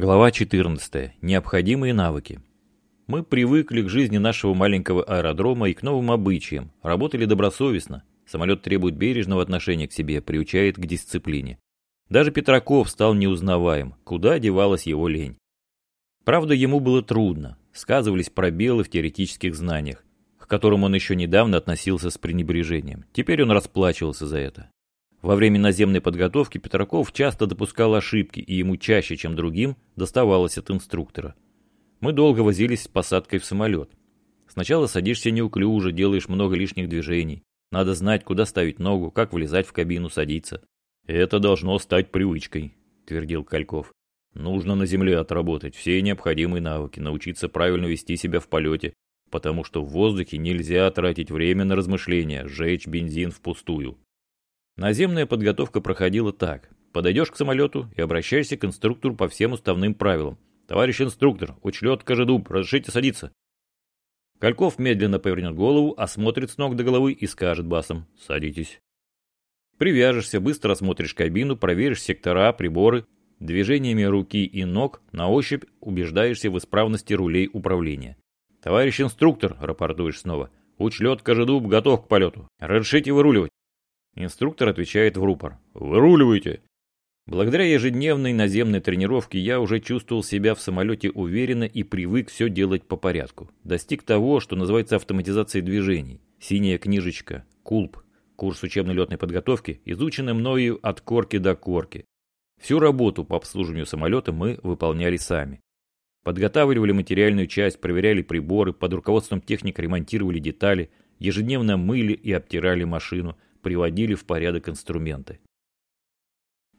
Глава 14. Необходимые навыки. Мы привыкли к жизни нашего маленького аэродрома и к новым обычаям, работали добросовестно. Самолет требует бережного отношения к себе, приучает к дисциплине. Даже Петраков стал неузнаваем, куда девалась его лень. Правда, ему было трудно, сказывались пробелы в теоретических знаниях, к которым он еще недавно относился с пренебрежением. Теперь он расплачивался за это. Во время наземной подготовки Петраков часто допускал ошибки, и ему чаще, чем другим, доставалось от инструктора. Мы долго возились с посадкой в самолет. Сначала садишься неуклюже, делаешь много лишних движений. Надо знать, куда ставить ногу, как влезать в кабину, садиться. «Это должно стать привычкой», — твердил Кальков. «Нужно на земле отработать все необходимые навыки, научиться правильно вести себя в полете, потому что в воздухе нельзя тратить время на размышления, сжечь бензин впустую. Наземная подготовка проходила так. Подойдешь к самолету и обращаешься к инструктору по всем уставным правилам. «Товарищ инструктор, учлет Кожедуб, разрешите садиться?» Кальков медленно повернет голову, осмотрит с ног до головы и скажет басом «Садитесь». Привяжешься, быстро осмотришь кабину, проверишь сектора, приборы. Движениями руки и ног на ощупь убеждаешься в исправности рулей управления. «Товарищ инструктор», — рапортуешь снова, — «учлет Кожедуб готов к полету. Разрешите выруливать». Инструктор отвечает в рупор. «Выруливайте!» Благодаря ежедневной наземной тренировке я уже чувствовал себя в самолете уверенно и привык все делать по порядку. Достиг того, что называется автоматизацией движений. Синяя книжечка, КУЛП, курс учебной летной подготовки, изученный мною от корки до корки. Всю работу по обслуживанию самолета мы выполняли сами. Подготавливали материальную часть, проверяли приборы, под руководством техника ремонтировали детали, ежедневно мыли и обтирали машину – приводили в порядок инструменты.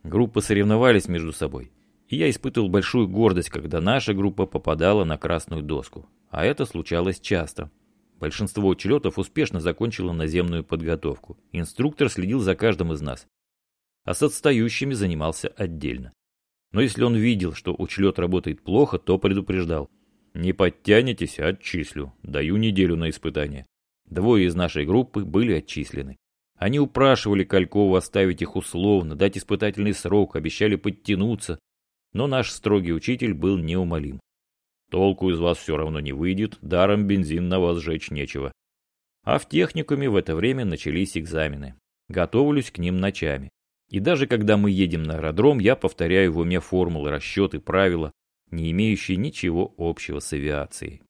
Группы соревновались между собой, и я испытывал большую гордость, когда наша группа попадала на красную доску, а это случалось часто. Большинство учетов успешно закончило наземную подготовку. Инструктор следил за каждым из нас, а с отстающими занимался отдельно. Но если он видел, что учлет работает плохо, то предупреждал. «Не подтянетесь, отчислю. Даю неделю на испытание». Двое из нашей группы были отчислены. Они упрашивали Калькова оставить их условно, дать испытательный срок, обещали подтянуться, но наш строгий учитель был неумолим. Толку из вас все равно не выйдет, даром бензин на вас жечь нечего. А в техникуме в это время начались экзамены. Готовлюсь к ним ночами. И даже когда мы едем на аэродром, я повторяю в уме формулы, расчеты, правила, не имеющие ничего общего с авиацией.